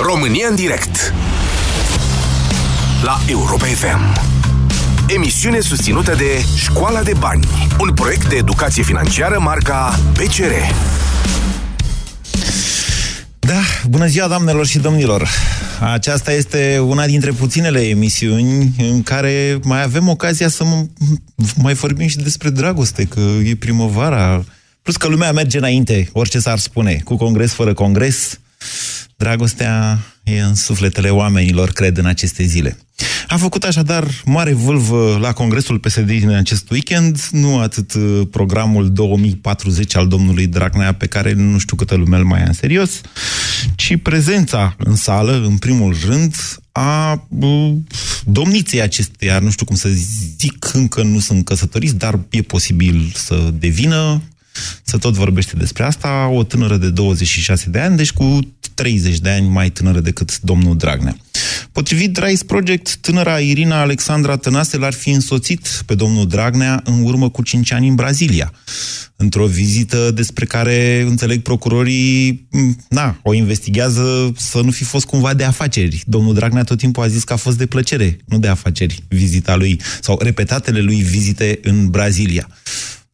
România în direct. La Europa FM Emisiune susținută de Școala de Bani Un proiect de educație financiară marca PCR Da, bună ziua doamnelor și domnilor. Aceasta este una dintre puținele emisiuni în care mai avem ocazia să mai vorbim și despre dragoste, că e primăvara, plus că lumea merge înainte, orice s-ar spune, cu congres fără congres, Dragostea e în sufletele oamenilor, cred, în aceste zile. A făcut așadar mare vâlvă la Congresul PSD din acest weekend, nu atât uh, programul 2040 al domnului Dragnea, pe care nu știu câtă lume îl mai ia în serios, ci prezența în sală, în primul rând, a uh, domniței acesteia, nu știu cum să zic, încă nu sunt căsătoriți, dar e posibil să devină, să tot vorbește despre asta, o tânără de 26 de ani, deci cu 30 de ani mai tânără decât domnul Dragnea. Potrivit Rice Project, tânăra Irina Alexandra Tănase l-ar fi însoțit pe domnul Dragnea în urmă cu 5 ani în Brazilia, într-o vizită despre care, înțeleg, procurorii na, o investigează să nu fi fost cumva de afaceri. Domnul Dragnea tot timpul a zis că a fost de plăcere, nu de afaceri, vizita lui, sau repetatele lui vizite în Brazilia.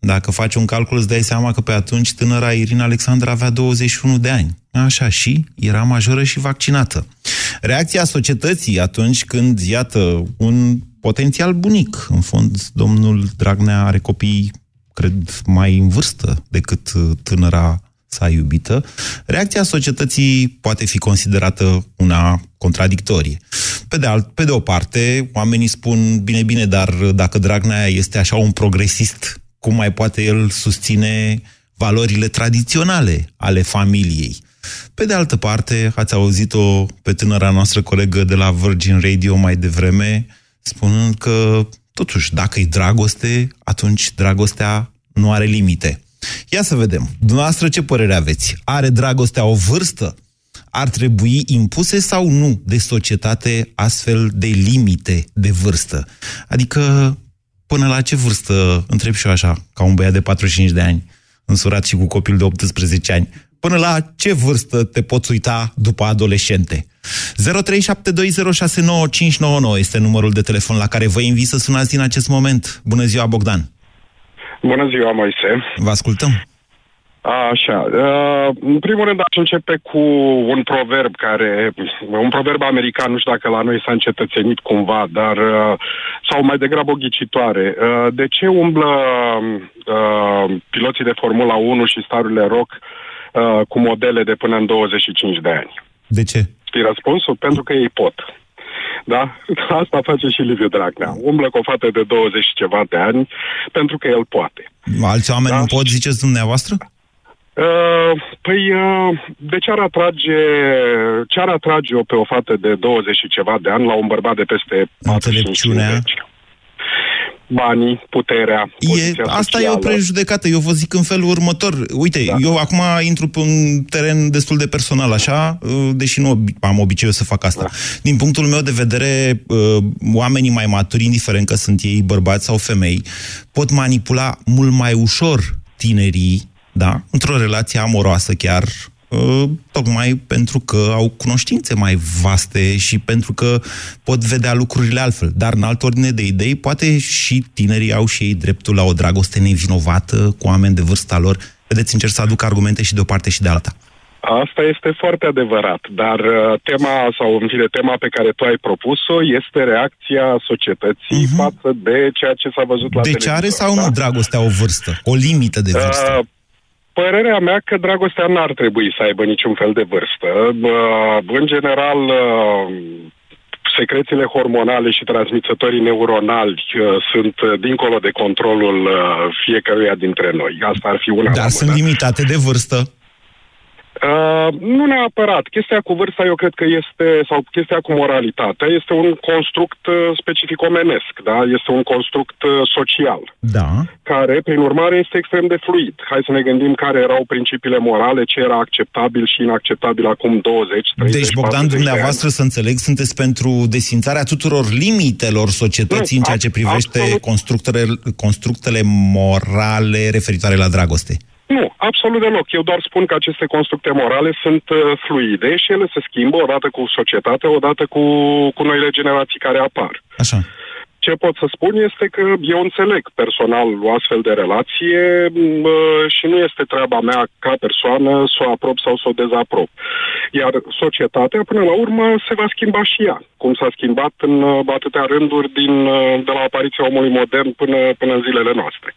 Dacă faci un calcul, îți dai seama că pe atunci tânăra Irina Alexandra avea 21 de ani. Așa și era majoră și vaccinată. Reacția societății atunci când, iată, un potențial bunic, în fond, domnul Dragnea are copii, cred, mai în vârstă decât tânăra sa iubită, reacția societății poate fi considerată una contradictorie. Pe de, alt, pe de o parte, oamenii spun, bine, bine, dar dacă Dragnea este așa un progresist cum mai poate el susține valorile tradiționale ale familiei. Pe de altă parte, ați auzit-o pe tânăra noastră colegă de la Virgin Radio mai devreme, spunând că, totuși, dacă e dragoste, atunci dragostea nu are limite. Ia să vedem. Dumneavoastră ce părere aveți? Are dragostea o vârstă? Ar trebui impuse sau nu de societate astfel de limite de vârstă? Adică Până la ce vârstă, întreb și eu așa, ca un băiat de 45 de ani, însurat și cu copil de 18 ani, până la ce vârstă te poți uita după adolescente? 0372069599 este numărul de telefon la care vă invit să sunați din acest moment. Bună ziua, Bogdan! Bună ziua, Moise! Vă ascultăm! Așa. Uh, în primul rând aș începe cu un proverb care, un proverb american, nu știu dacă la noi s-a încetățenit cumva, dar, uh, sau mai degrabă o ghicitoare. Uh, de ce umblă uh, piloții de Formula 1 și starurile rock uh, cu modele de până în 25 de ani? De ce? Știi răspunsul? Pentru că ei pot. Da? Asta face și Liviu Dragnea. Umblă cu o fată de 20 și ceva de ani pentru că el poate. Alți oameni da? nu pot, ziceți dumneavoastră? Uh, păi, uh, de ce ar atrage, ce ar atrage-o pe o fată de 20 și ceva de ani la un bărbat de peste 45 banii, puterea, e, Asta socială. e o prejudecată. Eu vă zic în felul următor. Uite, da. eu acum intru pe un teren destul de personal, așa, uh, deși nu am obiceiul să fac asta. Da. Din punctul meu de vedere, uh, oamenii mai maturi, indiferent că sunt ei bărbați sau femei, pot manipula mult mai ușor tinerii da? într-o relație amoroasă chiar, ă, tocmai pentru că au cunoștințe mai vaste și pentru că pot vedea lucrurile altfel. Dar în altă ordine de idei, poate și tinerii au și ei dreptul la o dragoste nevinovată cu oameni de vârsta lor. Vedeți, încerc să aduc argumente și de o parte și de alta. Asta este foarte adevărat, dar uh, tema, sau în fine, tema pe care tu ai propus-o este reacția societății uh-huh. față de ceea ce s-a văzut la De ce are sau da? nu dragostea o vârstă? O limită de vârstă? Uh, Părerea mea că dragostea n-ar trebui să aibă niciun fel de vârstă. În general, secrețiile hormonale și transmițătorii neuronali sunt dincolo de controlul fiecăruia dintre noi. Asta ar fi una. Dar sunt limitate de vârstă? Uh, nu neapărat. Chestia cu vârsta, eu cred că este, sau chestia cu moralitatea, este un construct uh, specific omenesc, da? Este un construct uh, social. Da. Care, prin urmare, este extrem de fluid. Hai să ne gândim care erau principiile morale, ce era acceptabil și inacceptabil acum 20, 30, Deci, Bogdan, dumneavoastră, să înțeleg, sunteți pentru desințarea tuturor limitelor societății nu, în ceea ce privește constructele, constructele morale referitoare la dragoste. Nu, absolut deloc. Eu doar spun că aceste constructe morale sunt uh, fluide și ele se schimbă odată cu societatea, odată cu, cu noile generații care apar. Așa. Ce pot să spun este că eu înțeleg personal o astfel de relație uh, și nu este treaba mea ca persoană să o aprob sau să o dezaprob. Iar societatea, până la urmă, se va schimba și ea, cum s-a schimbat în uh, atâtea rânduri din, uh, de la apariția omului modern până, până în zilele noastre.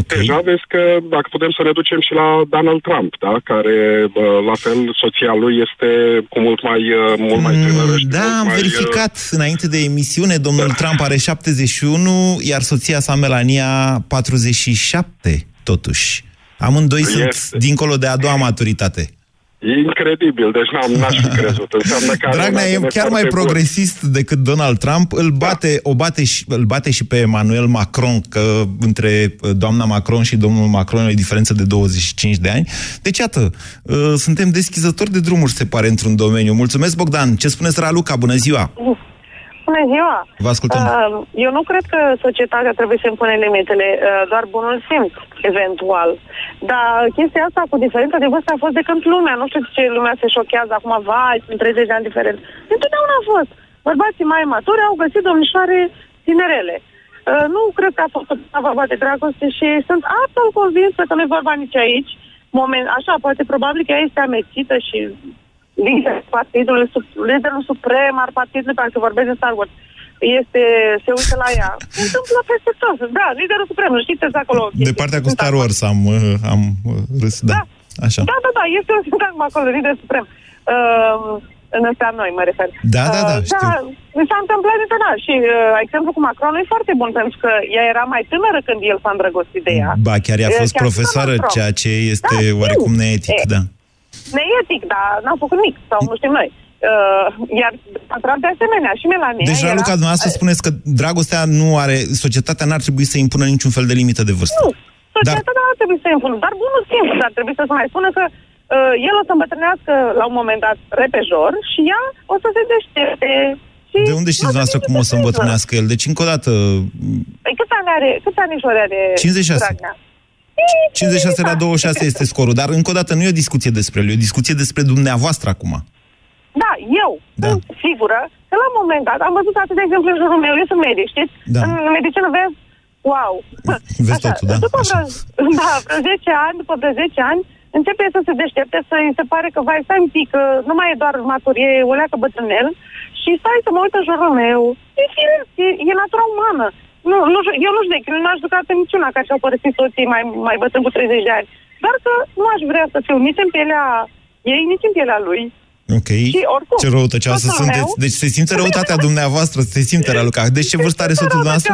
Okay. Deja vezi că dacă putem să ne ducem și la Donald Trump, da? care la fel soția lui este cu mult mai, mult mai tânărăș. Mm, da, am mai, verificat înainte de emisiune, domnul da. Trump are 71, iar soția sa Melania 47, totuși. Amândoi este. sunt dincolo de a doua maturitate. Incredibil, deci n-am, n-aș fi crezut. Înseamnă că Dragnea e chiar mai progresist bun. decât Donald Trump. Îl da. bate, da. o bate și, îl bate și pe Emmanuel Macron, că între uh, doamna Macron și domnul Macron e o diferență de 25 de ani. Deci, iată, uh, suntem deschizători de drumuri, se pare, într-un domeniu. Mulțumesc, Bogdan. Ce spuneți, Raluca? Bună ziua! Bună ziua! Vă ascultăm. Uh, eu nu cred că societatea trebuie să impune limitele, uh, doar bunul simț, eventual. Dar chestia asta cu diferența de vârstă a fost de când lumea. Nu știu ce lumea se șochează acum, vai, sunt 30 de ani diferent. Întotdeauna a fost. Bărbații mai maturi au găsit domnișoare tinerele. Uh, nu cred că a fost o vorba de dragoste și sunt absolut convinsă că nu e vorba nici aici. Moment, așa, poate probabil că ea este amețită și lider, partidul, liderul suprem al partidului, pentru că vorbesc de Star Wars, este, se uită la ea. Se întâmplă peste tot. Da, liderul suprem, știți acolo. De partea cu Star Wars am, uh, am uh, râs, da. da. Așa. Da, da, da, este un sintagm acolo, lider suprem. Uh, în ăsta noi, mă refer. Da, da, da, uh, știu. Da, mi s-a întâmplat întotdeauna și uh, exemplu cu Macron e foarte bun, pentru că ea era mai tânără când el s-a îndrăgostit de ea. Ba, chiar i-a fost chiar profesoară, ceea ce este da, oarecum neetic, e. da neetic, dar n-am făcut nimic, sau nu știm noi. Uh, iar Trump de asemenea și Melania Deci, Raluca, era... dumneavoastră spuneți că dragostea nu are, societatea n-ar trebui să impună niciun fel de limită de vârstă. Nu, societatea dar... nu ar trebui să impună, dar bunul simț ar trebui să se mai spună că uh, el o să îmbătrânească la un moment dat repejor și ea o să se deștepte de unde știți dumneavoastră cum o să îmbătrânească el? Deci, încă o dată... Păi câți ani are, câți ani are 56. Dragnea? 56 la 26 este scorul, dar încă o dată nu e o discuție despre el, e o discuție despre dumneavoastră acum. Da, eu da. sunt sigură că la un moment dat am văzut atât de exemplu în jurul meu, eu sunt medic, știți? Da. În medicină vezi, wow. Vezi Așa. totul, da? După Așa. Vreo, da, vreo 10 ani, după vreo 10 ani, începe să se deștepte, să îi se pare că, vai, stai un pic, că nu mai e doar matur, e o leacă bătrânel și stai să mă uit în jurul meu. E firesc, e, e natura umană. Nu, nu, eu nu știu, nu aș juca pe niciuna care și-au părăsit soții mai, mai bătrân cu 30 de ani. Dar că nu aș vrea să fiu nici în pielea ei, nici în pielea lui. Ok. Și oricum, ce răutăcioasă sunteți. Meu, deci se simte răutatea dumneavoastră, se simte, Raluca. Deci ce vârstă are soțul dumneavoastră?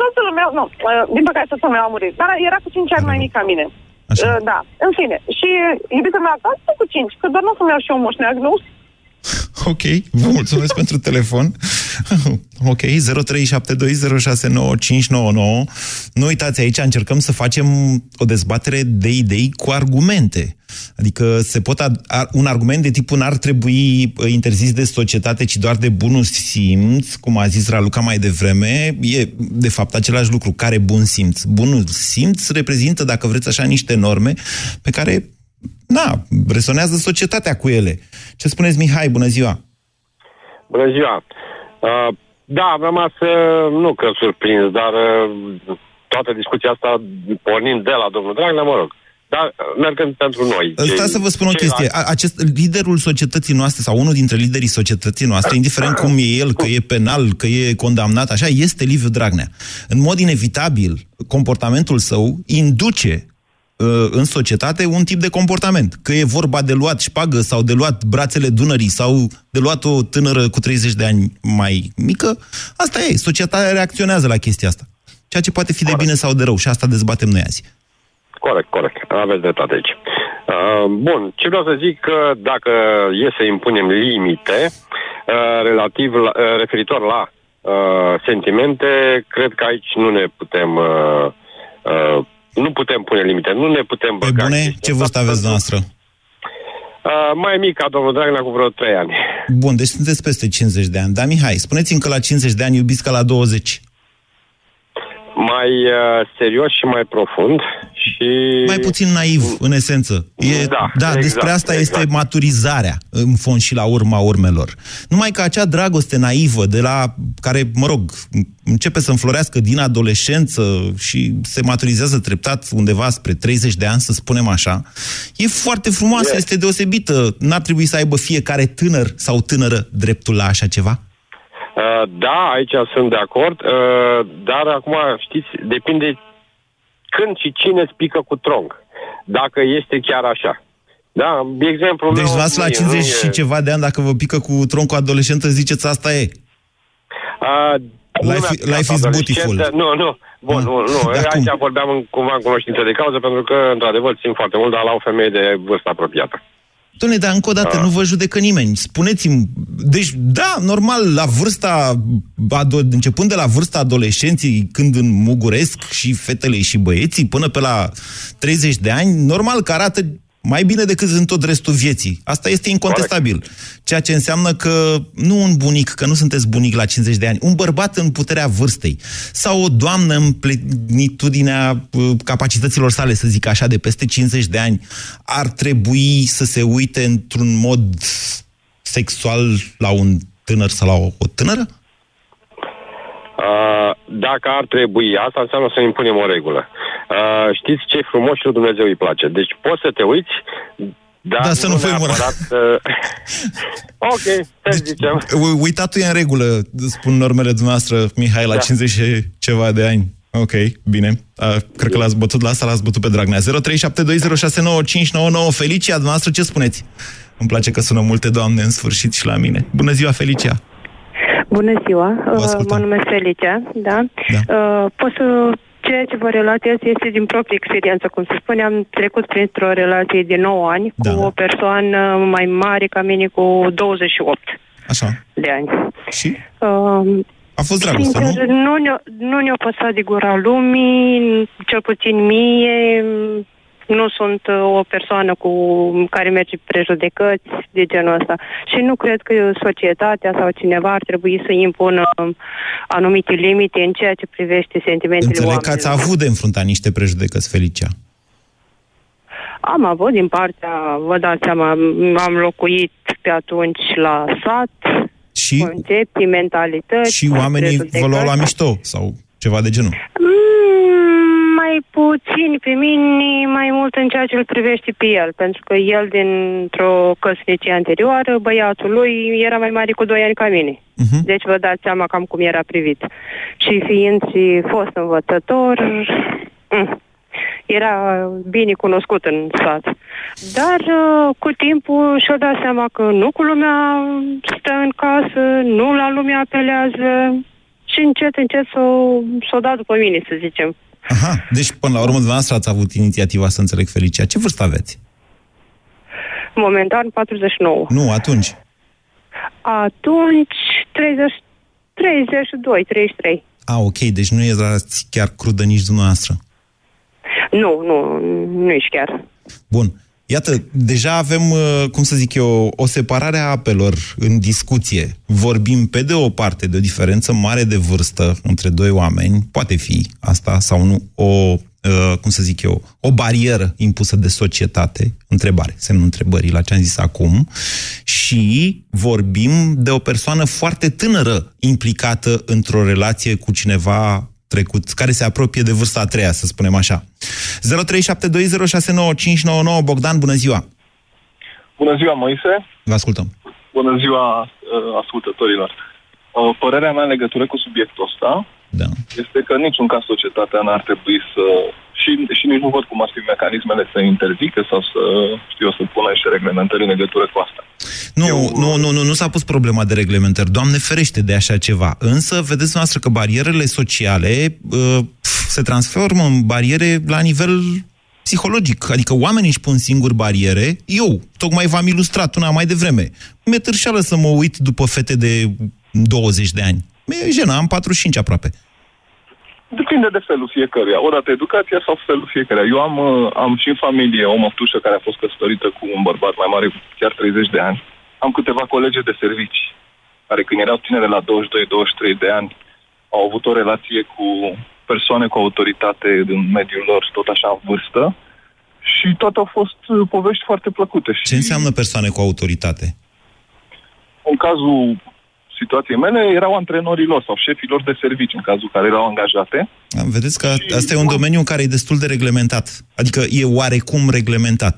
Soțul meu, nu, uh, din păcate soțul meu a murit, dar era cu 5 ani mai mic ca mine. Așa. Uh, da, în fine. Și iubitul meu a cu 5, că doar nu să-mi iau și eu moșneag, nu? Ok, vă mulțumesc pentru telefon. ok, 0372069599. Nu uitați, aici încercăm să facem o dezbatere de idei cu argumente. Adică se pot un argument de tipul n-ar trebui uh, interzis de societate, ci doar de bunul simț, cum a zis Raluca mai devreme, e de fapt același lucru. Care bun simț? Bunul simț reprezintă, dacă vreți așa, niște norme pe care na, resonează societatea cu ele. Ce spuneți, Mihai? Bună ziua! Bună ziua! Uh, da, am rămas, uh, nu că surprins, dar uh, toată discuția asta pornind de la domnul Dragnea, mă rog, dar uh, mergând pentru noi. Stați să vă spun o chestie. Acest liderul societății noastre, sau unul dintre liderii societății noastre, indiferent cum e el, că e penal, că e condamnat, așa, este Liviu Dragnea. În mod inevitabil, comportamentul său induce Uh, în societate un tip de comportament. Că e vorba de luat șpagă sau de luat brațele Dunării sau de luat o tânără cu 30 de ani mai mică, asta e. Societatea reacționează la chestia asta. Ceea ce poate fi corect. de bine sau de rău și asta dezbatem noi azi. Corect, corect. Aveți dreptate aici. Uh, bun, ce vreau să zic că dacă e să impunem limite uh, relativ la, uh, referitor la uh, sentimente, cred că aici nu ne putem uh, uh, nu putem pune limite, nu ne putem băga. Pe bune, ce vârstă aveți noastră? Uh, mai mic ca domnul Dragnea cu vreo 3 ani. Bun, deci sunteți peste 50 de ani. Dar, Mihai, spuneți-mi că la 50 de ani iubiți ca la 20. Mai uh, serios și mai profund și... Mai puțin naiv, în esență. E, Da, da exact, despre asta exact. este maturizarea, în fond și la urma urmelor. Numai că acea dragoste naivă, de la care, mă rog, începe să înflorească din adolescență și se maturizează treptat undeva spre 30 de ani, să spunem așa, e foarte frumoasă, E. este deosebită. N-ar trebui să aibă fiecare tânăr sau tânără dreptul la așa ceva? Uh, da, aici sunt de acord, uh, dar acum, știți, depinde când și cine îți pică cu tronc. Dacă este chiar așa. Da, de exemplu... Deci, meu, v-ați la nu e- 50 nu și e- ceva de ani, dacă vă pică cu troncul adolescentă, ziceți asta e. Uh, Life- lumea life asta is adolescentă- beautiful. Nu, nu. Bun, Ah, nu, nu. dar cum? Aici vorbeam în, cumva în cunoștință de cauză, pentru că, într-adevăr, țin foarte mult, dar la o femeie de vârstă apropiată. Doamne, dar încă o dată, Ah. nu vă judecă nimeni. Spuneți-mi, deci, da, normal, la vârsta, ado- începând de la vârsta adolescenții, când înmuguresc și fetele și băieții, până pe la 30 de ani, normal că arată mai bine decât în tot restul vieții. Asta este incontestabil. Ceea ce înseamnă că nu un bunic, că nu sunteți bunic la 50 de ani, un bărbat în puterea vârstei sau o doamnă în plenitudinea uh, capacităților sale, să zic așa, de peste 50 de ani, ar trebui să se uite într-un mod sexual la un tânăr sau la o, o tânără? Uh, dacă ar trebui, asta înseamnă să impunem o regulă. Uh, știți ce frumos și lui Dumnezeu îi place. Deci poți să te uiți, dar Da, să nu fii neapărat să... ok, să zicem. U- Uitatul e în regulă, spun normele dumneavoastră, Mihai, la Da. 50 și ceva de ani. Ok, bine. Uh, cred că l-ați bătut la asta, l-ați bătut pe Dragnea. 0372069599. Felicia, dumneavoastră, ce spuneți? Îmi place că sună multe doamne în sfârșit și la mine. Bună ziua, Felicia! Bună ziua, uh, ascultăm. mă numesc Felicia, da. Da. Uh, Pot să... Ceea ce vă relatez este din proprie experiență. Cum se spune, am trecut printr-o relație de 9 ani Da. cu o persoană mai mare ca mine cu 28 Așa. de ani. Și? Uh, A fost dragoste, Sincer, nu? nu ne-a, nu ne-a păsat de gura lumii, cel puțin mie. Nu sunt uh, o persoană cu care merge prejudecăți de genul ăsta. Și nu cred că societatea sau cineva ar trebui să impună um, anumite limite în ceea ce privește sentimentele Înțeleg că oamenilor. ați avut de înfruntat niște prejudecăți, Felicia. Am avut din partea, vă dați seama, am locuit pe atunci la sat, Și, concepții, mentalități. și oamenii vă luau la prejudecăți. mișto sau ceva de genul. Mm, mai puțin pe mine, mai mult în ceea ce îl privește pe el, pentru că el dintr-o căsnicie anterioară, băiatul lui era mai mare cu 2 ani ca mine. Mhm. Deci vă dați seama cam cum era privit. Și fiind și fost învățător, mm, era bine cunoscut în sat. Dar uh, cu timpul și-a dat seama că nu cu lumea stă în casă, nu la lumea apelează și încet, încet s-o, s-o dat după mine, să zicem. Aha, deci până la urmă dumneavoastră ați avut inițiativa să înțeleg Felicia. Ce vârstă aveți? Momentan 49. Nu, atunci. Atunci 30, 32, 33. A, ok, deci nu erați chiar crudă nici dumneavoastră. Nu, nu, nu ești chiar. Bun. Iată, deja avem, uh, cum să zic eu, o separare a apelor în discuție. Vorbim pe de o parte de o diferență mare de vârstă între doi oameni, poate fi asta sau nu, o, uh, cum să zic eu, o barieră impusă de societate, întrebare, semnul întrebării la ce am zis acum, și vorbim de o persoană foarte tânără implicată într-o relație cu cineva trecut, care se apropie de vârsta a treia, să spunem așa. 0372069599 Bogdan, bună ziua! Bună ziua, Moise! Vă ascultăm. Bună ziua, uh, ascultătorilor! Uh, Părerea mea în legătură cu subiectul ăsta Da. este că în niciun caz societatea n-ar trebui să... Și, și nici nu văd cum ar fi mecanismele să interzică sau să, știu eu, să pună niște reglementări în legătură cu asta. Nu, Eu- nu, nu, nu, nu s-a pus problema de reglementări. Doamne ferește de așa ceva. Însă, vedeți noastră că barierele sociale uh, se transformă în bariere la nivel psihologic. Adică oamenii își pun singuri bariere. Eu, tocmai v-am ilustrat una mai devreme. Mi-e târșeală să mă uit după fete de 20 de ani. Mi-e jenă, am 45 aproape. Depinde de felul fiecăruia. Odată educația sau felul fiecăruia. Eu am, uh, am și în familie o mătușă care a fost căsătorită cu un bărbat mai mare, chiar 30 de ani. Am câteva colege de servici care când erau tinere la 22-23 de ani au avut o relație cu persoane cu autoritate în mediul lor, tot așa în vârstă. Și toate au fost uh, povești foarte plăcute. Ce înseamnă persoane cu autoritate? În cazul situației mele, erau antrenorii lor sau șefii lor de servici, în cazul care erau angajate. Vedeți că asta e un domeniu în care e destul de reglementat. Adică e oarecum reglementat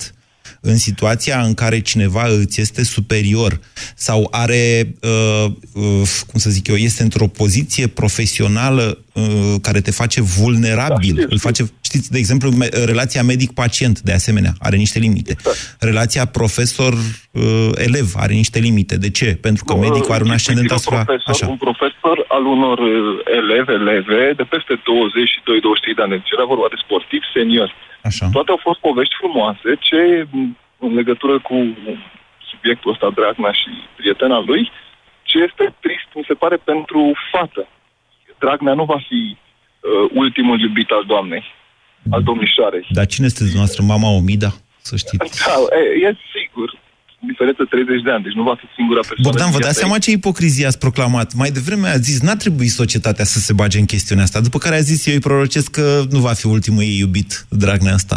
în situația în care cineva îți este superior sau are, uh, uh, cum să zic eu, este într-o poziție profesională uh, care te face vulnerabil. Da, știu, Îl face, știți, de exemplu, me- relația medic-pacient, de asemenea, are niște limite. Exact. Relația profesor-elev are niște limite. De ce? Pentru că medicul are un ascendent asupra... Un profesor, așa. un profesor al unor uh, elevi, eleve, de peste 22-23 de ani. Deci era vorba de sportivi seniori Așa. Toate au fost povești frumoase, ce în legătură cu subiectul ăsta, Dragnea și prietena lui, ce este trist, mi se pare, pentru fată. Dragnea nu va fi uh, ultimul iubit al doamnei, al domnișoarei. Dar cine este dumneavoastră? Mama Omida? Să știți. Da, e, e sigur diferență 30 de ani, deci nu va fi singura persoană. Bogdan, vă dați seama ce ipocrizie ați proclamat? Mai devreme a zis, n-a trebuit societatea să se bage în chestiunea asta, după care a zis, eu îi prorocesc că nu va fi ultimul ei iubit, Dragnea asta.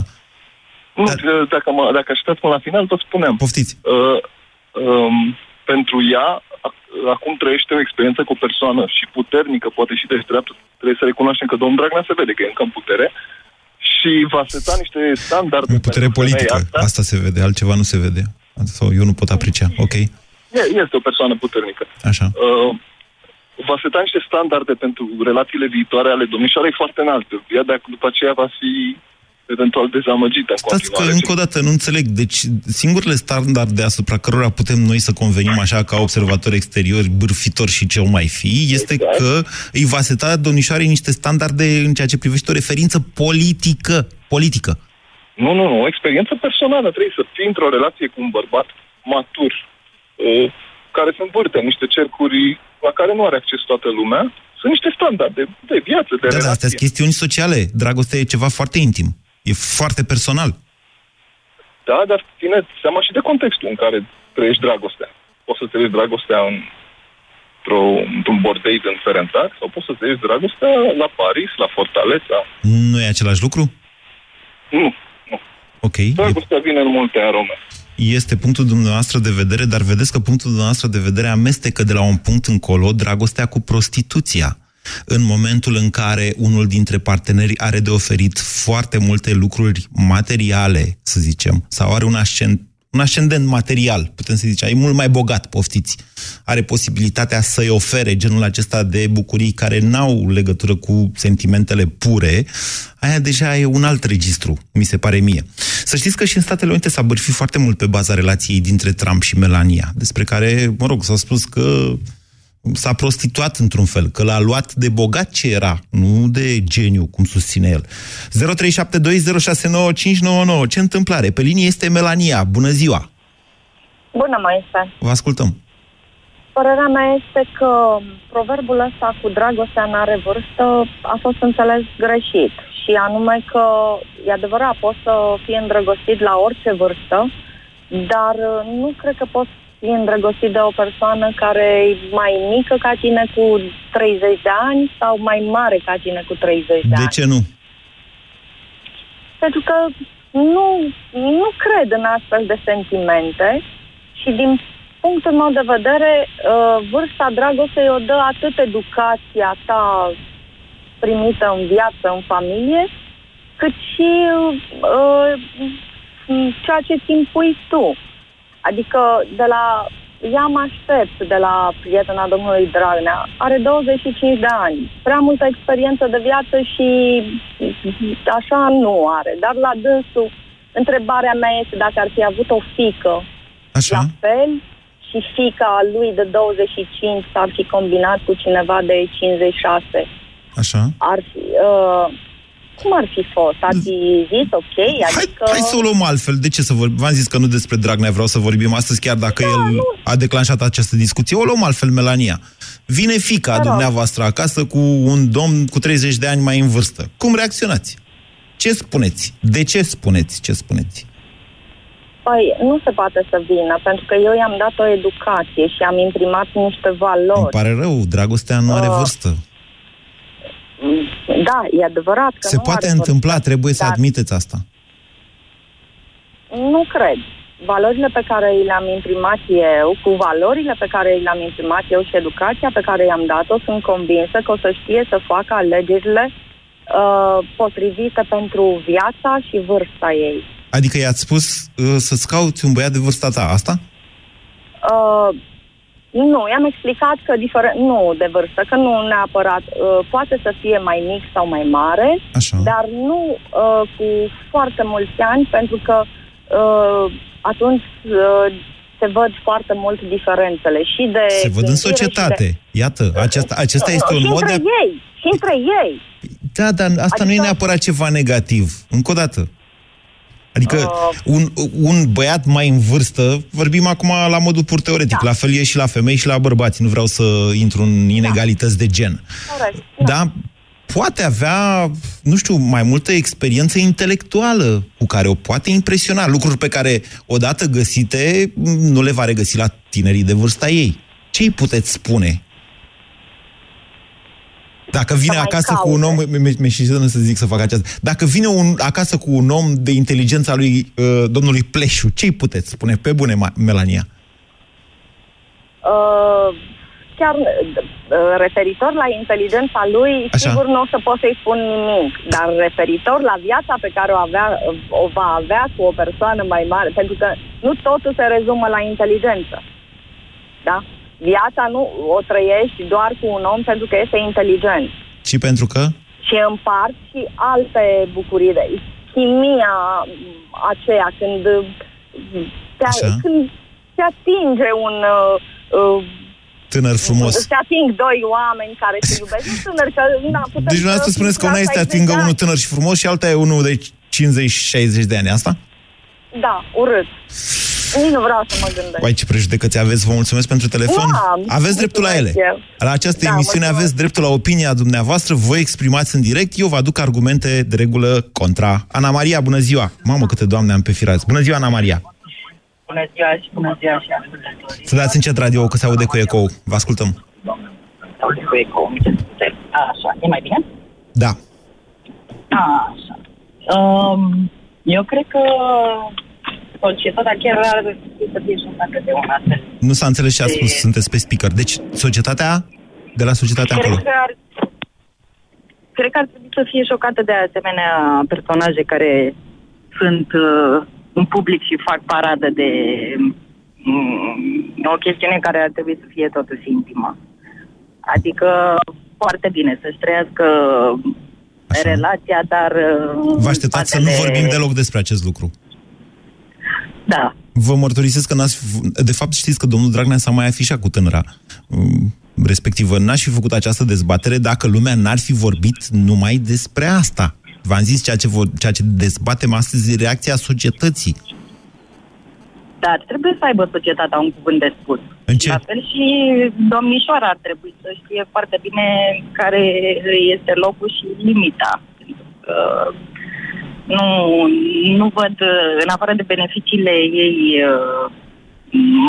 Nu, Dar... dacă, mă, dacă așteptați până la final, tot spuneam. Poftiți. Uh, um, pentru ea, acum trăiește o experiență cu o persoană și puternică, poate și de dreaptă, trebuie să recunoaștem că domnul Dragnea se vede că e încă în putere și va seta niște standarde. În putere politică, asta. asta se vede, altceva nu se vede. Sau eu nu pot aprecia, ok? Este o persoană puternică. Așa. Uh, va seta niște standarde pentru relațiile viitoare ale domnișoarei foarte înalte. Ea de, după aceea va fi eventual dezamăgită în Stați că încă o dată nu înțeleg. Deci singurele standarde asupra cărora putem noi să convenim așa ca observatori exteriori, bârfitori și ce mai fi, este exact. că îi va seta domnișoarei niște standarde în ceea ce privește o referință politică. Politică. Nu, nu, nu. O experiență personală. Trebuie să fii într-o relație cu un bărbat matur, uh, care se învârte în niște cercuri la care nu are acces toată lumea. Sunt niște standarde de viață, de da, relație. Da, astea sunt chestiuni sociale. Dragostea e ceva foarte intim. E foarte personal. Da, dar ține seama și de contextul în care trăiești dragostea. Poți să trăiești dragostea în, într-o, într-un bordei în Ferențac sau poți să trăiești dragostea la Paris, la Fortaleza. Nu e același lucru? Nu. Ok. Dragostea vine în multe arome. Este punctul dumneavoastră de vedere, dar vedeți că punctul dumneavoastră de vedere amestecă de la un punct încolo dragostea cu prostituția. În momentul în care unul dintre parteneri are de oferit foarte multe lucruri materiale, să zicem, sau are un ascent un ascendent material, putem să zicem, e mult mai bogat, poftiți. Are posibilitatea să-i ofere genul acesta de bucurii care n-au legătură cu sentimentele pure, aia deja e un alt registru, mi se pare mie. Să știți că și în Statele Unite s-a bărfit foarte mult pe baza relației dintre Trump și Melania, despre care, mă rog, s-a spus că s-a prostituat într-un fel, că l-a luat de bogat ce era, nu de geniu, cum susține el. 0372069599. Ce întâmplare? Pe linie este Melania. Bună ziua! Bună, maestre! Vă ascultăm. Părerea mea este că proverbul ăsta cu dragostea n-are vârstă a fost înțeles greșit. Și anume că, e adevărat, poți să fii îndrăgostit la orice vârstă, dar nu cred că poți fi îndrăgostit de o persoană care e mai mică ca tine cu 30 de ani sau mai mare ca tine cu 30 de, de ani. De ce nu? Pentru că nu, nu cred în astfel de sentimente și din punctul meu de vedere, uh, vârsta dragostei o dă atât educația ta primită în viață, în familie, cât și uh, ceea ce ți impui tu. Adică de la ea mă aștept de la prietena domnului Dragnea. Are 25 de ani. Prea multă experiență de viață și așa nu are. Dar la dânsul, întrebarea mea este dacă ar fi avut o fică așa. la fel și fica lui de 25 s-ar fi combinat cu cineva de 56. Așa. Ar fi... Uh, cum ar fi fost? Ar fi zis ok? Adică... Hai, hai să o luăm altfel. De ce să vorbim? V-am zis că nu despre Dragnea vreau să vorbim astăzi, chiar dacă da, el nu. a declanșat această discuție. O luăm altfel, Melania. Vine fica da, dumneavoastră acasă cu un domn cu 30 de ani mai în vârstă. Cum reacționați? Ce spuneți? De ce spuneți ce spuneți? Păi, nu se poate să vină, pentru că eu i-am dat o educație și am imprimat niște valori. Îmi pare rău, dragostea nu are uh, vârstă. Da, e adevărat că Se nu poate are întâmpla, vârstă, trebuie să dar admiteți asta. Nu cred. Valorile pe care le-am imprimat eu, cu valorile pe care le-am imprimat eu și educația pe care i-am dat-o, sunt convinsă că o să știe să facă alegerile uh, potrivite pentru viața și vârsta ei. Adică i-ați spus uh, să-ți cauți un băiat de vârsta ta, asta? Uh, nu, i-am explicat că diferent, nu de vârstă, că nu neapărat uh, poate să fie mai mic sau mai mare, Așa. dar nu uh, cu foarte mulți ani, pentru că uh, atunci uh, se văd foarte mult diferențele și de Se văd în gândire și societate. Iată, acesta, acesta De... este și un mod între de... ei, și între ei. Da, dar asta nu e Adică- neapărat ceva negativ. Încă o dată. Adică Uh. un, un băiat mai în vârstă, vorbim acum la modul pur teoretic, Da. la fel e și la femei și la bărbați, nu vreau să intru în inegalități de gen. Corect. Da, poate avea, nu știu, mai multă experiență intelectuală cu care o poate impresiona, lucruri pe care, odată găsite, nu le va regăsi la tinerii de vârsta ei. Ce îi puteți spune? Dacă vine mai acasă caute. cu un om, mi-e și să zic să fac aceasta. Dacă vine un, acasă cu un om de inteligența lui uh, domnului Pleșu, ce îi puteți spune? Pe bune, Ma- Melania. Uh, chiar uh, referitor la inteligența lui, Așa. sigur nu o să pot să-i spun nimic, dar referitor la viața pe care o, avea, o va avea cu o persoană mai mare, pentru că nu totul se rezumă la inteligență. Da? Viața nu o trăiești doar cu un om pentru că este inteligent. Și pentru că? Și împart și alte bucurii. de Chimia aceea, când te, Așa. când te atinge un... Uh, uh, Tânăr frumos. Se ating doi oameni care se iubesc. Nu tânăr, că na, putem Deci dumneavoastră să spuneți că fim una la este 60 atingă de ani. unul tânăr și frumos și alta e unul de 50-60 de ani. Asta? Da, urât. Nici nu vreau să mă gândesc. Uai, ce prejudecăți aveți. Vă mulțumesc pentru telefon. Nu am. aveți dreptul la ele. Mulțumesc eu. La această Da, emisiune mulțumesc. aveți dreptul la opinia dumneavoastră. Voi exprimați în direct. Eu vă aduc argumente de regulă contra. Ana Maria, bună ziua. Mamă, câte doamne am pe firați. Bună ziua, Ana Maria. Bună ziua și bună ziua și ascultătorii. Să dați încet radio că se aude cu ecou. Vă ascultăm. Auzi cu eco, mi se spune. Așa, e mai bine? Da. Așa. Um, eu cred că societatea chiar ar trebui să fie șocată de un astfel. Nu s-a înțeles ce a spus. Sunteți pe speaker. Deci, societatea, de la societatea acolo. Cred că ar, cred că ar trebui să fie șocată de asemenea personaje care sunt uh, în public și fac paradă de um, o chestiune care ar trebui să fie totuși intimă. Adică foarte bine să-și trăiască Așa. relația, dar... uh, Vă așteptați să nu spatele- vorbim deloc despre acest lucru. Da, Vă mărturisesc că n-ați... f- De fapt, știți că domnul Dragnea s-a mai afișat cu tânăra um, respectivă. N-aș fi făcut această dezbatere dacă lumea n-ar fi vorbit numai despre asta. V-am zis, ceea ce, vor, ceea ce dezbatem astăzi e reacția societății. dar trebuie să aibă societatea un cuvânt de spus. În ce? La fel și domnișoara ar trebui să știe foarte bine care este locul și limita. Pentru că nu, nu văd, în afară de beneficiile ei uh,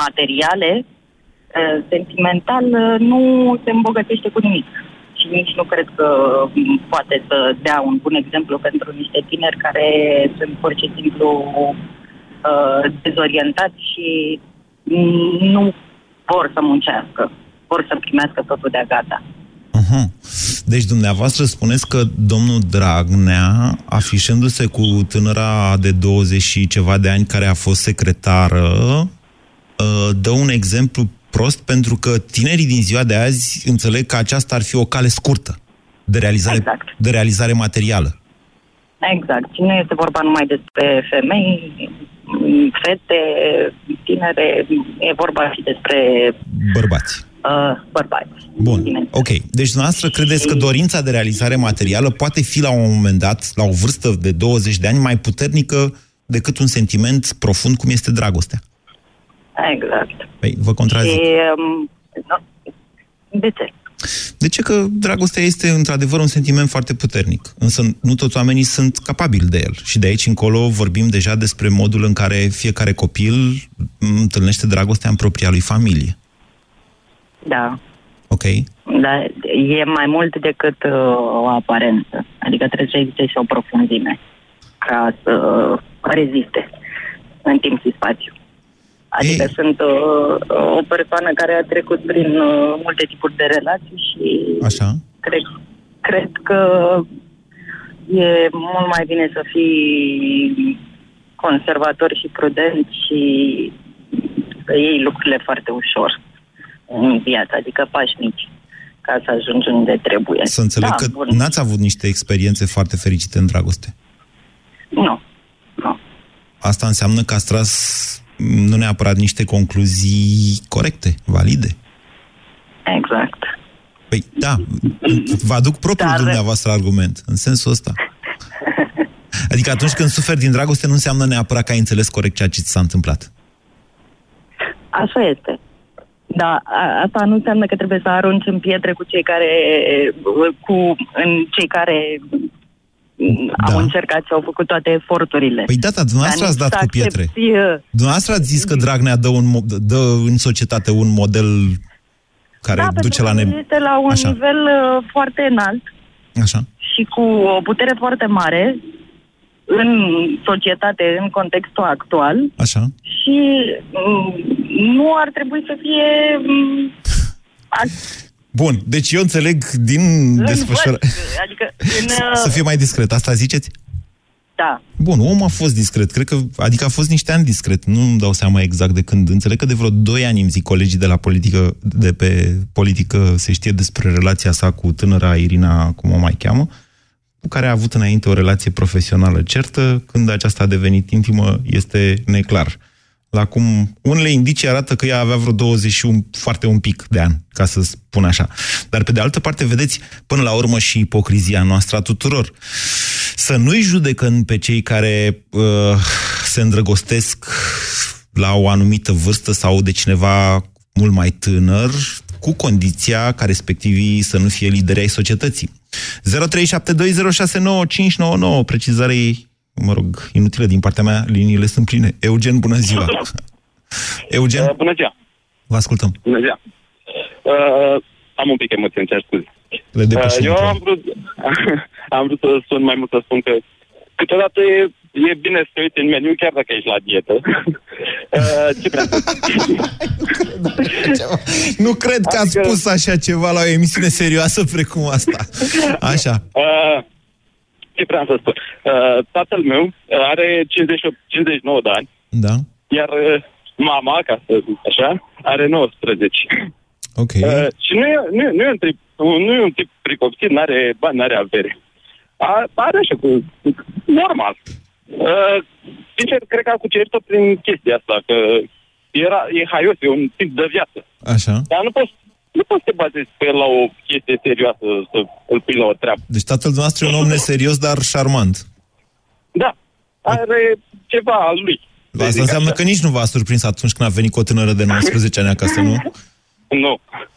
materiale, uh, sentimental, uh, nu se îmbogățește cu nimic. Și nici nu cred că um, poate să dea un bun exemplu pentru niște tineri care sunt pur și simplu uh, dezorientați și mm, nu vor să muncească, vor să primească totul de gata. Aha. Deci dumneavoastră spuneți că domnul Dragnea, afișându-se cu tânăra de 20 și ceva de ani care a fost secretară, uh, dă un exemplu prost pentru că tinerii din ziua de azi înțeleg că aceasta ar fi o cale scurtă de realizare, Exact. de realizare materială. Exact. Și nu este vorba numai despre femei, mm, fete, tinere, e vorba și despre Bărbați. Uh, bărbați. Bun, Bineînțeles. ok. Deci dumneavoastră credeți că dorința de realizare materială poate fi la un moment dat, la o vârstă de 20 de ani, mai puternică decât un sentiment profund cum este dragostea? Exact. Păi, vă contrazic. Și, um, nu, de ce? De ce? Că dragostea este într-adevăr un sentiment foarte puternic. Însă nu toți oamenii sunt capabili de el. Și de aici încolo vorbim deja despre modul în care fiecare copil întâlnește dragostea în propria lui familie. Da. Ok. Dar e mai mult decât uh, o aparență. Adică trebuie să existe și o profunzime ca să uh, reziste în timp și spațiu. Adică Ei. sunt uh, o persoană care a trecut prin uh, multe tipuri de relații și Așa. cred, cred că e mult mai bine să fii conservator și prudent și să iei lucrurile foarte ușor în viață, adică pași mici, ca să ajungi unde trebuie. Să înțeleg da, că bun. n-ați avut niște experiențe foarte fericite în dragoste. Nu, nu. Asta înseamnă că ați tras m, nu neapărat niște concluzii corecte, valide. Exact. Păi da, vă aduc propriul Dar- dumneavoastră argument, în sensul ăsta. Adică atunci când suferi din dragoste nu înseamnă neapărat că ai înțeles corect ceea ce ți s-a întâmplat. Așa este. Da, a, asta nu înseamnă că trebuie să arunci în pietre cu cei care, cu, în cei care Da. au încercat și au făcut toate eforturile. Păi da, dar dumneavoastră Dar ați dat nici cu să pietre. accepti, uh, Dumneavoastră ați zis că Dragnea dă, un, mo- dă în societate un model care da, duce pentru la că ne... este la un Așa. nivel uh, foarte înalt Așa. și cu o putere foarte mare în societate, în contextul actual Așa. și mm, nu ar trebui să fie mm, a- Bun, deci eu înțeleg din în desfășurare... văd, adică în, uh, Să fie mai discret, asta ziceți? da, Bun, omul a fost discret, cred că, adică a fost niște ani discret, nu îmi dau seama exact de când. Înțeleg că de vreo 2 ani îmi zic colegii de la politică, de pe politică, se știe despre relația sa cu tânăra Irina, cum o mai cheamă, cu care a avut înainte o relație profesională certă, când aceasta a devenit intimă, este neclar. La cum unele indicii arată că ea avea vreo 21, foarte un pic de ani, ca să spun așa. Dar pe de altă parte, vedeți, până la urmă și ipocrizia noastră a tuturor. Să nu-i judecăm pe cei care uh, se îndrăgostesc la o anumită vârstă sau de cineva mult mai tânăr, cu condiția ca respectivii să nu fie lideri ai societății. 0372069599, precizare, mă rog, inutilă din partea mea, liniile sunt pline. Eugen, bună ziua! Eugen, Uh, bună ziua! vă ascultăm. Bună ziua! Uh, am un pic emoție, îmi cer scuze. Le Uh, depășim. eu am vrut, am vrut să sun mai mult să spun că câteodată e, e bine să te uiți în meniu chiar dacă ești la dietă. uh, ce vreau să Nu cred că ați Adică- spus așa ceva la o emisiune serioasă precum asta. Așa. Uh, ce vreau să spun? Uh, tatăl meu uh, are 58, 59 de ani, Da? iar uh, mama, ca să zic așa, are 19. Ok. Uh, și nu e, nu, e- nu, e un tip, nu e un tip pricopsit, nu are bani, nu are avere. A, are așa cu... Normal. Uh, sincer, cred că a cucerit-o prin chestia asta, că era, e haios, e un tip de viață. Așa. Dar nu poți, nu poți să te bazezi pe el la o chestie serioasă, să îl pui la o treabă. Deci tatăl dumneavoastră e un om neserios, dar șarmant. Da, are ceva al lui. să Asta zic înseamnă așa. că nici nu v-a surprins atunci când a venit cu o tânără de 19 ani acasă, nu? Nu.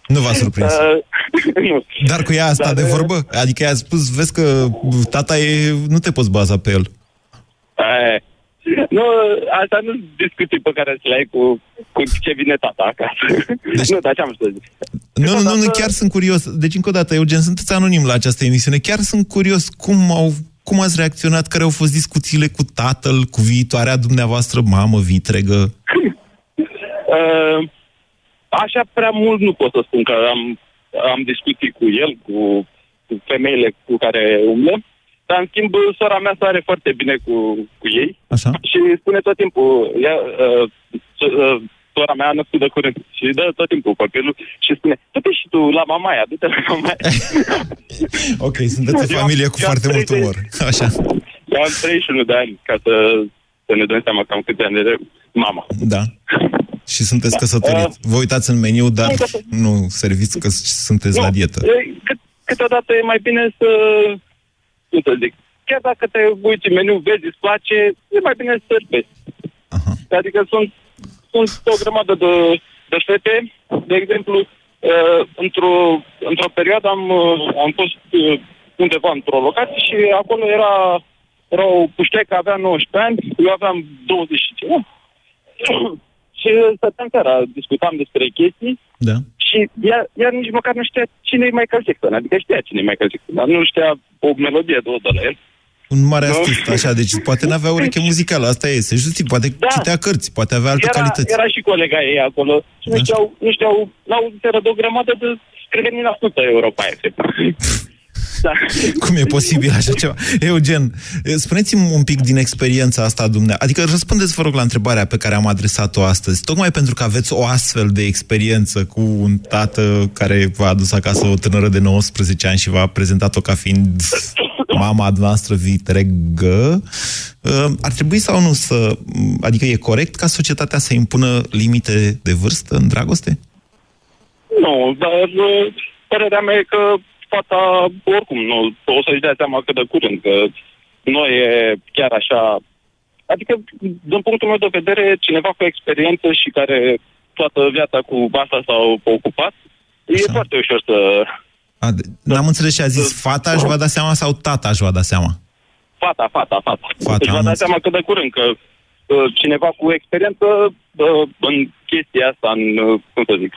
Nu v-a surprins. Uh, nu. Dar cu ea asta Dar, de uh, vorbă? Adică i-a spus, vezi că tata e... Nu te poți baza pe el. E, nu, asta nu discuții pe care ți le ai cu, cu ce vine tata acasă. Deci- nu, dar ce am să zic? Nu, nu, nu, nu, Câteodată- chiar sunt curios. Deci, încă o dată, Eugen, sunteți anonim la această emisiune. Chiar sunt curios cum au cum ați reacționat, care au fost discuțiile cu tatăl, cu viitoarea dumneavoastră mamă vitregă? Uh, așa prea mult nu pot să spun că am, am discuții cu el, cu, cu femeile cu care umblă, dar în schimb sora mea stare foarte bine cu, cu ei Așa? și spune tot timpul, ea, uh, so- uh, sora mea a născut de curând și îi dă tot timpul copilul și spune, du-te și tu la mamaia, du-te la mamaia. Ok, sunteți o Eu am- familie cu eu am foarte mult 30 umor. Așa. Eu am 31 de ani ca să, să ne dăm seama cam câte ani are mama. Da. Și sunteți Da. căsătorit. Uh, Vă uitați în meniu, dar nu, că- nu serviți că sunteți la dietă. e, cât, câteodată e mai bine să, cum să zic, chiar dacă te uiți în meniu, vezi, îți place, e mai bine să servezi. Aha. Adică sunt, sunt o grămadă de, de fete, de exemplu, uh, într-o, într-o perioadă am, uh, am fost uh, undeva într-o locație și acolo era, era o puștecă, avea 19 ani, eu aveam 20 și ceva. și stăteam seara, discutam despre chestii Da. Și ea, ea nici măcar nu știa cine e Michael Jackson. Adică știa cine e Michael Jackson, dar nu știa o melodie, două de la el. Un mare Nu? artist, așa, deci poate n-avea ureche muzicală, asta e, se justi, poate Da. citea cărți, poate avea alte Era, calități. era și colega ei acolo și nu Da. știau, nu știau, n-au de o grămadă de, cred că nici n-a Europa FM. Da. Cum e posibil așa ceva? Eugen, spuneți-mi un pic din experiența asta dumneavoastră. Adică răspundeți, vă rog, la întrebarea pe care am adresat-o astăzi. Tocmai pentru că aveți o astfel de experiență cu un tată care v-a adus acasă o tânără de 19 ani și v-a prezentat-o ca fiind mama noastră vitregă, ar trebui sau nu să... Adică e corect ca societatea să impună limite de vârstă în dragoste? Nu, dar uh, părerea mea e că fata, oricum, nu, o să-și dea seama cât de curând, că nu e chiar așa... Adică, din punctul meu de vedere, cineva cu experiență și care toată viața cu asta s-a ocupat, e Așa. foarte ușor să... A, de- N-am înțeles ce a zis. Fata își va da seama sau tata își va da seama? Fata, fata, fata. Fata, Deci am vă dați înțeles. seama cât de curând că uh, cineva cu experiență uh, în chestia asta, în, uh, cum să zic,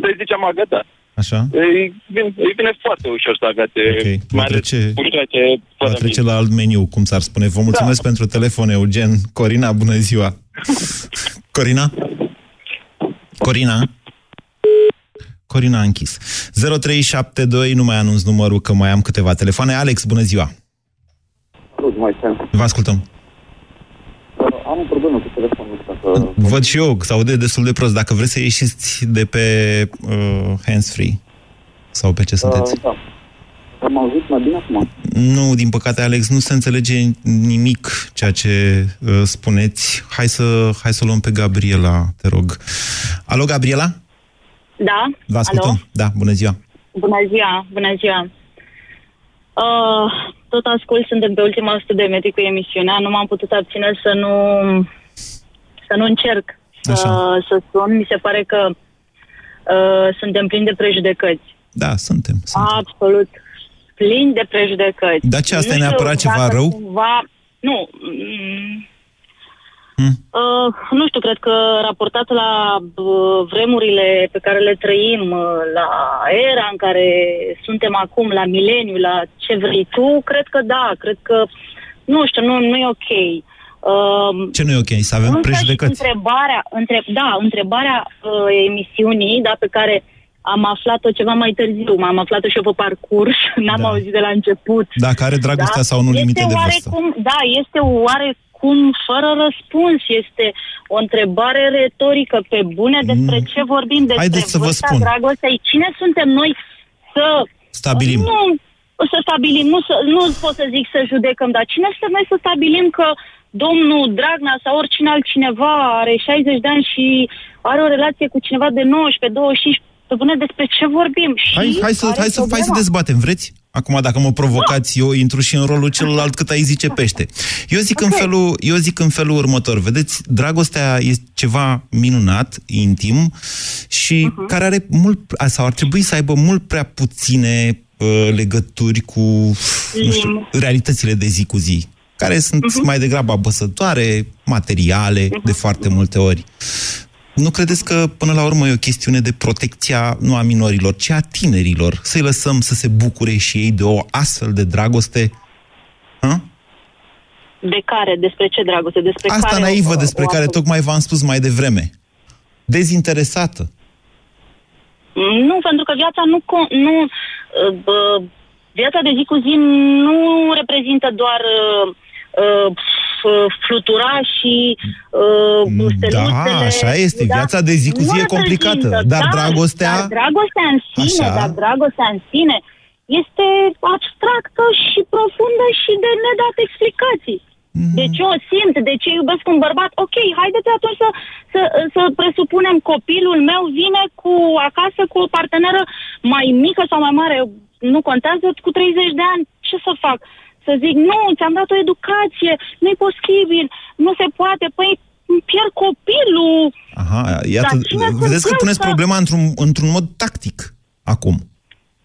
să zicem agătat. Așa? Îi vine, îi vine foarte ușor să agate, Ok. mai Va ales trece- cu ceea ce Va fără trece mine. la alt meniu, cum s-ar spune. Vă mulțumesc pentru telefon, Eugen. Corina, bună ziua! Corina? Corina? Corina a închis. 0372, nu mai anunț numărul, că mai am câteva telefoane. Alex, bună ziua! Vă ascultăm. Am o problemă cu telefonul ăsta. Că... Văd și eu, că se aude destul de prost. Dacă vreți să ieșiți de pe uh, hands-free sau pe ce sunteți. Uh, da. Am auzit mai bine acum. Nu, din păcate, Alex, nu se înțelege nimic ceea ce uh, spuneți. Hai să, hai să o luăm pe Gabriela, te rog. Alo, Gabriela? Da? Vă ascultăm. Alo? Da, bună ziua. Bună ziua, bună ziua. Uh, tot ascult, suntem pe ultima sută de metri cu emisiunea, nu m-am putut abține să nu, să nu încerc să, Așa. să sun. Mi se pare că uh, suntem plini de prejudecăți. Da, suntem. suntem. Absolut plini de prejudecăți. Dar ce, asta Nu e știu neapărat ceva dacă rău? Cumva, nu. mm, Hmm. Uh, nu știu, cred că raportat la uh, vremurile pe care le trăim, uh, la era în care suntem acum, la mileniu, la ce vrei tu, cred că da, cred că, nu știu, nu, nu e ok. Uh, Ce nu e ok? Să avem însă și prejudecăți? întrebarea, între, da, întrebarea uh, emisiunii, da, pe care am aflat-o ceva mai târziu, m-am aflat-o și eu pe parcurs, n-am Da. auzit de la început. Dacă are dragostea sau nu este limite de vârstă. oarecum, Da, este oarecum fără răspuns. Este o întrebare retorică pe bune despre ce vorbim, despre Mm. Haideți să vă vârsta spun. dragostei. Cine suntem noi să... Stabilim. Nu, să stabilim, nu, să, nu pot să zic să judecăm, dar cine suntem noi să stabilim că domnul Dragnea sau oricine altcineva are 60 de ani și are o relație cu cineva de 19, 25, pe bune despre ce vorbim? Și Hai, hai, să, care hai, să, hai să problema? dezbatem, vreți? Acum, dacă mă provocați, eu intru și în rolul celălalt cât ai zice pește. Eu zic, în, felul, eu zic în felul următor. Vedeți, dragostea este ceva minunat, intim și Mhm. care are mult, sau ar trebui să aibă mult prea puține uh, legături cu, nu știu, Lim. realitățile de zi cu zi care sunt Mhm. mai degrabă apăsătoare, materiale, de foarte multe ori. Nu credeți că, până la urmă, e o chestiune de protecția, nu a minorilor, ci a tinerilor? Să-i lăsăm să se bucure și ei de o astfel de dragoste? Hă? De care? Despre ce dragoste? Despre Asta care naivă o- despre o care ascult? tocmai v-am spus mai devreme. Dezinteresată. Nu, pentru că viața nu... con- nu uh, bă, viața de zi cu zi nu reprezintă doar uh, uh, f- flutura și uh, steluțele. Da, așa este. Viața de zi cu zi Nu e complicată, reprezintă, dar dragostea- Dar dragostea în sine, Așa. dar dragostea în sine este abstractă și profundă și de nedat explicații. Mm. Deci eu simt, de ce iubesc un bărbat, ok, haideți atunci să, să, să presupunem copilul meu vine cu acasă cu o parteneră mai mică sau mai mare, nu contează, cu 30 de ani, ce să fac? Să zic, nu, ți-am dat o educație, nu-i posibil, nu se poate, păi îmi pierd copilul. Aha, iată, Dar cine sunt vedeți că eu puneți să- problema într-un, într-un mod tactic acum.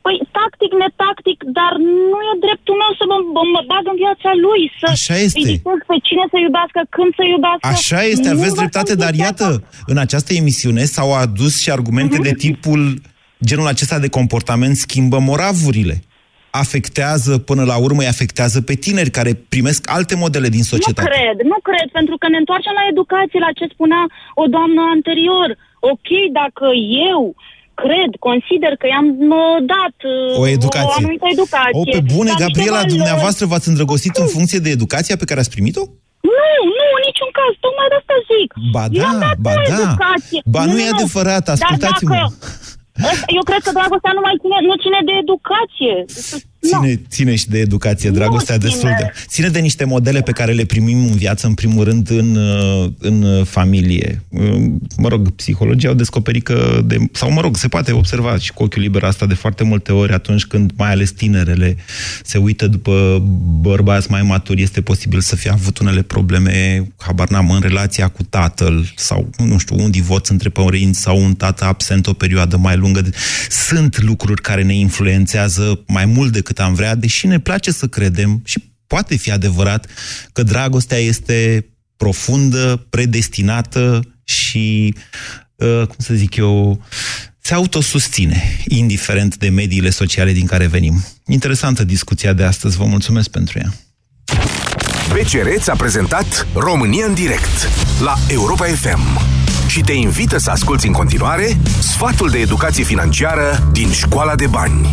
Păi tactic, netactic, dar nu e dreptul meu să mă, mă, mă bag în viața lui, să Așa este. îi dictez pe cine să iubească, când să iubească. Așa este, Nu aveți vă dreptate, sunt dar viața. iată, în această emisiune s-au adus și argumente Mhm. de tipul genul acesta de comportament schimbă moravurile. Afectează, până la urmă, îi afectează pe tineri care primesc alte modele din societate. Nu cred, nu cred, pentru că ne întoarcem la educație, la ce spunea o doamnă anterior. Ok, dacă eu cred, consider că i-am uh, dat uh, O educație. o anumită educație. O, pe bune, dar niște Gabriela, valori- dumneavoastră v-ați îndrăgostit în funcție de educația pe care ați primit-o? Nu, nu, în niciun caz, tocmai de asta zic. Ba Eu da, am dat ba o da. educație. Ba nu e adevărat, Dar ascultați-mă. dacă- Ăsta- Eu cred că dragostea nu mai ține, nu ține de educație. Ține, ține și de educație, dragostea ține. destul de... Ține de niște modele pe care le primim în viață, în primul rând, în, uh, în uh, familie. Uh, Mă rog, psihologii au descoperit că... De, sau, mă rog, se poate observa și cu ochiul liber asta de foarte multe ori atunci când, mai ales tinerele, se uită după bărbați mai maturi, este posibil să fie avut unele probleme, habar n-am, în relația cu tatăl sau, nu știu, un divorț între părinți sau un tată absent o perioadă mai lungă. Sunt lucruri care ne influențează mai mult decât am vrea, deși ne place să credem și poate fi adevărat că dragostea este profundă, predestinată și, uh, cum să zic eu, se autosusține, indiferent de mediile sociale din care venim. Interesantă discuția de astăzi, vă mulțumesc pentru ea. BCR ți-a prezentat România în direct la Europa FM și te invită să asculti în continuare sfatul de educație financiară din Școala de Bani.